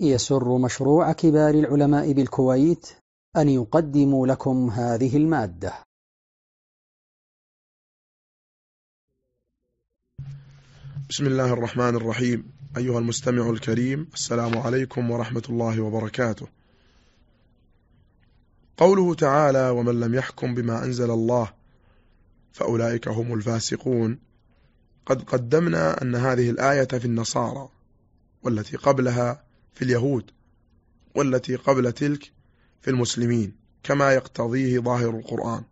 يسر مشروع كبار العلماء بالكويت أن يقدم لكم هذه المادة. بسم الله الرحمن الرحيم. أيها المستمع الكريم السلام عليكم ورحمة الله وبركاته. قوله تعالى ومن لم يحكم بما أنزل الله فأولئك هم الفاسقون قد قدمنا أن هذه الآية في النصارى والتي قبلها في اليهود والتي قبل تلك في المسلمين كما يقتضيه ظاهر القرآن.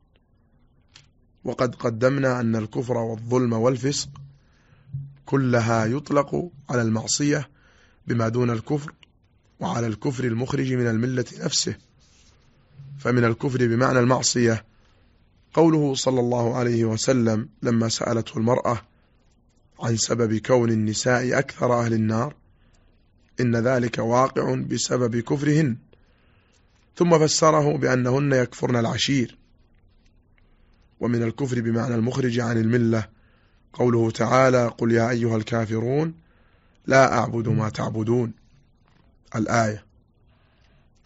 وقد قدمنا أن الكفر والظلم والفسق كلها يطلق على المعصية بما دون الكفر وعلى الكفر المخرج من الملة نفسه. فمن الكفر بمعنى المعصية قوله صلى الله عليه وسلم لما سألته المرأة عن سبب كون النساء أكثر أهل النار إن ذلك واقع بسبب كفرهن. ثم فسره بأنهن يكفرن العشير. ومن الكفر بمعنى المخرج عن الملة قوله تعالى قل يا أيها الكافرون لا أعبد ما تعبدون. الآية.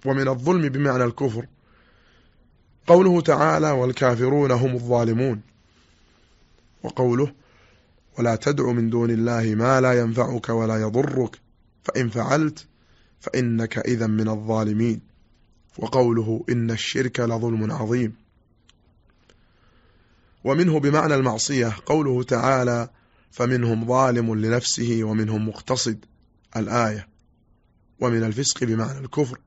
ومن الظلم بمعنى الكفر قوله تعالى والكافرون هم الظالمون. وقوله ولا تدع من دون الله ما لا ينفعك ولا يضرك. فإن فعلت فإنك إذا من الظالمين. وقوله إن الشرك لظلم عظيم. ومنه بمعنى المعصية قوله تعالى فمنهم ظالم لنفسه ومنهم مقتصد. الآية. ومن الفسق بمعنى الكفر.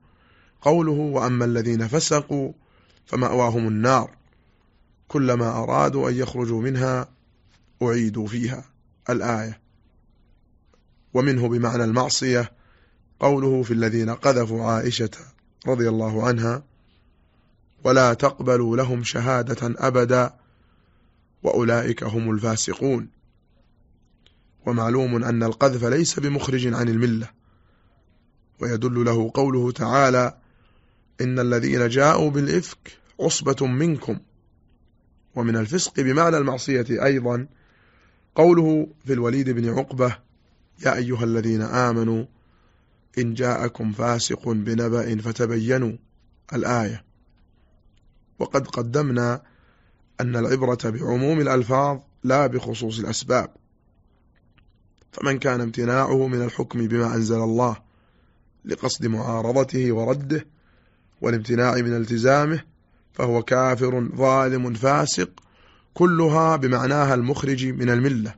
قوله وأما الذين فسقوا فمأواهم النار. كلما أرادوا أن يخرجوا منها أعيدوا فيها. الآية. ومنه بمعنى المعصية قوله في الذين قذفوا عائشة رضي الله عنها ولا تقبلوا لهم شهادة أبدا وأولئك هم الفاسقون. ومعلوم أن القذف ليس بمخرج عن الملة. ويدل له قوله تعالى إن الذين جاءوا بالإفك عصبة منكم. ومن الفسق بمعنى المعصية أيضا قوله في الوليد بن عقبة يا أيها الذين آمنوا إن جاءكم فاسق بنبأ فتبينوا الآية. وقد قدمنا أن العبرة بعموم الألفاظ لا بخصوص الأسباب. فمن كان امتناعه من الحكم بما أنزل الله لقصد معارضته ورده والامتناع من التزامه فهو كافر ظالم فاسق كلها بمعناها المخرج من الملة.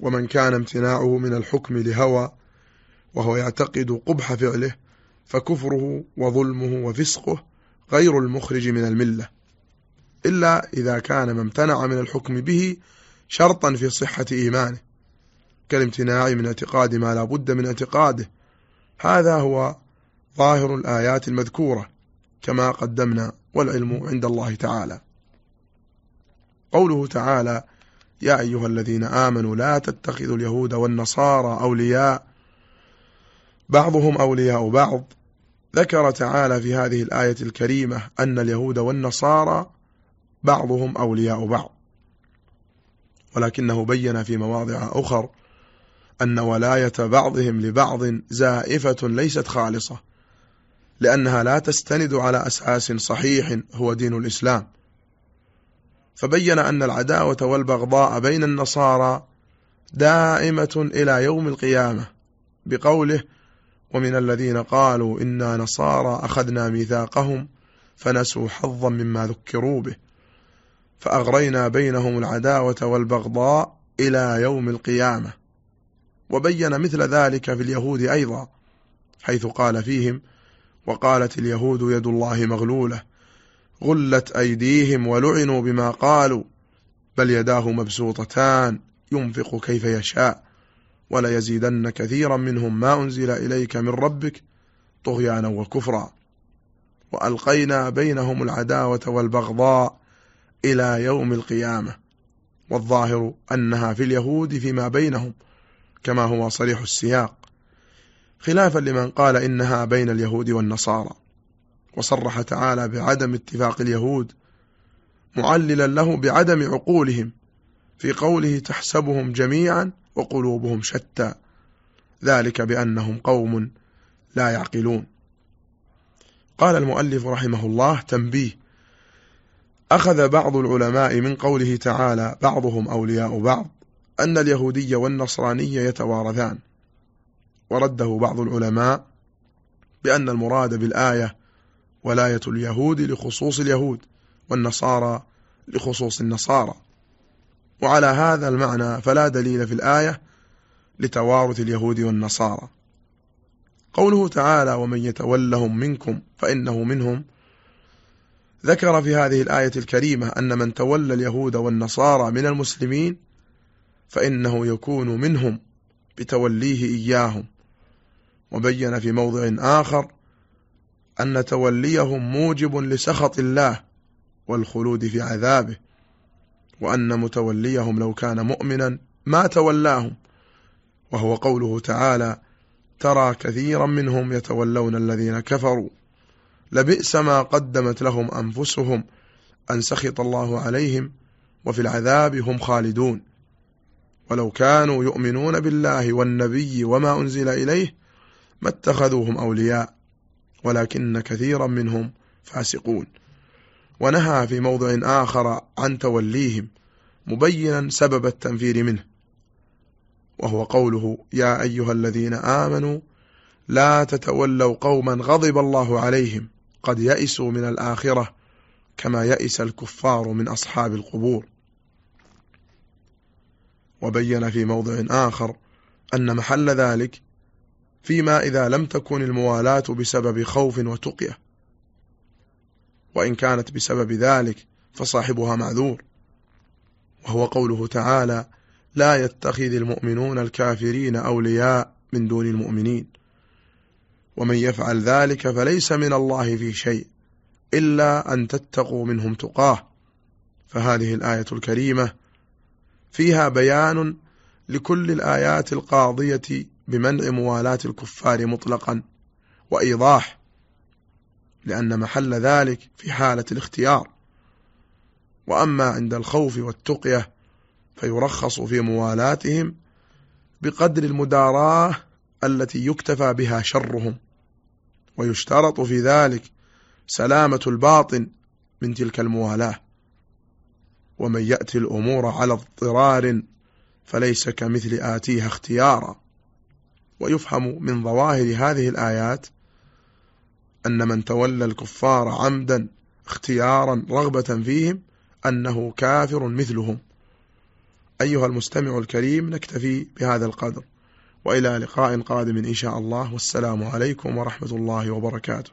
ومن كان امتناعه من الحكم لهوى وهو يعتقد قبح فعله فكفره وظلمه وفسقه غير المخرج من الملة إلا إذا كان ما امتنع من الحكم به شرطا في صحة إيمانه كالامتناع من اعتقاد ما لا بد من اعتقاده. هذا هو ظاهر الآيات المذكورة كما قدمنا والعلم عند الله تعالى. قوله تعالى يا أيها الذين آمنوا لا تتخذوا اليهود والنصارى أولياء. بعضهم أولياء بعض. ذكر تعالى في هذه الآية الكريمة أن اليهود والنصارى بعضهم أولياء بعض. ولكنه بين في مواضع أخر أن ولاية بعضهم لبعض زائفة ليست خالصة لأنها لا تستند على أساس صحيح هو دين الإسلام. فبين أن العداوة والبغضاء بين النصارى دائمة إلى يوم القيامة بقوله ومن الذين قالوا إنا نصارى أخذنا ميثاقهم فنسوا حظا مما ذكروا به فأغرينا بينهم العداوة والبغضاء إلى يوم القيامة. وبين مثل ذلك في اليهود أيضا حيث قال فيهم وقالت اليهود يد الله مغلولة غلت أيديهم ولعنوا بما قالوا بل يداه مبسوطتان ينفق كيف يشاء ولا يزيدن كثيرا منهم ما أنزل إليك من ربك طغيانا وكفرا. وألقينا بينهم العداوة والبغضاء إلى يوم القيامة والظاهر أنها في اليهود فيما بينهم كما هو صريح السياق. خلافا لمن قال إنها بين اليهود والنصارى. وصرح تعالى بعدم اتفاق اليهود معللا له بعدم عقولهم في قوله تحسبهم جميعا وقلوبهم شتى ذلك بأنهم قوم لا يعقلون. قال المؤلف رحمه الله تنبيه أخذ بعض العلماء من قوله تعالى بعضهم أولياء بعض أن اليهودي والنصراني يتوارثان. ورده بعض العلماء بأن المراد بالآية ولاية اليهود لخصوص اليهود والنصارى لخصوص النصارى. وعلى هذا المعنى فلا دليل في الآية لتوارث اليهود والنصارى. قوله تعالى ومن يتولهم منكم فإنه منهم. ذكر في هذه الآية الكريمة أن من تولى اليهود والنصارى من المسلمين فإنه يكون منهم بتوليه إياهم. وبين في موضع آخر أن توليهم موجب لسخط الله والخلود في عذابه وأن متوليهم لو كان مؤمنا ما تولاهم. وهو قوله تعالى ترى كثيرا منهم يتولون الذين كفروا. لبئس ما قدمت لهم أنفسهم أن سخط الله عليهم وفي العذاب هم خالدون. ولو كانوا يؤمنون بالله والنبي وما أنزل إليه ما اتخذوهم أولياء. ولكن كثيرا منهم فاسقون. ونهى في موضع آخر عن توليهم مبينا سبب التنفير منه وهو قوله يا أيها الذين آمنوا لا تتولوا قوما غضب الله عليهم قد يئسوا من الآخرة كما يئس الكفار من أصحاب القبور. وبين في موضع آخر أن محل ذلك فيما إذا لم تكن الموالاة بسبب خوف وتقية. وإن كانت بسبب ذلك فصاحبها معذور. وهو قوله تعالى لا يتخذ المؤمنون الكافرين أولياء من دون المؤمنين. ومن يفعل ذلك فليس من الله في شيء إلا أن تتقوا منهم تقاه. فهذه الآية الكريمة فيها بيان لكل الآيات القاضية بمنع موالاة الكفار مطلقا وإيضاح لأن محل ذلك في حالة الاختيار. وأما عند الخوف والتقية فيرخص في موالاتهم بقدر المداراة التي يكتفى بها شرهم. ويشترط في ذلك سلامة الباطن من تلك الموالاة. ومن يأتي الأمور على اضطرار فليس كمثل آتيها اختيارا. ويفهم من ظواهر هذه الآيات أن من تولى الكفار عمدا اختيارا رغبة فيهم أنه كافر مثلهم. أيها المستمع الكريم نكتفي بهذا القدر. وإلى لقاء قادم إن شاء الله. والسلام عليكم ورحمة الله وبركاته.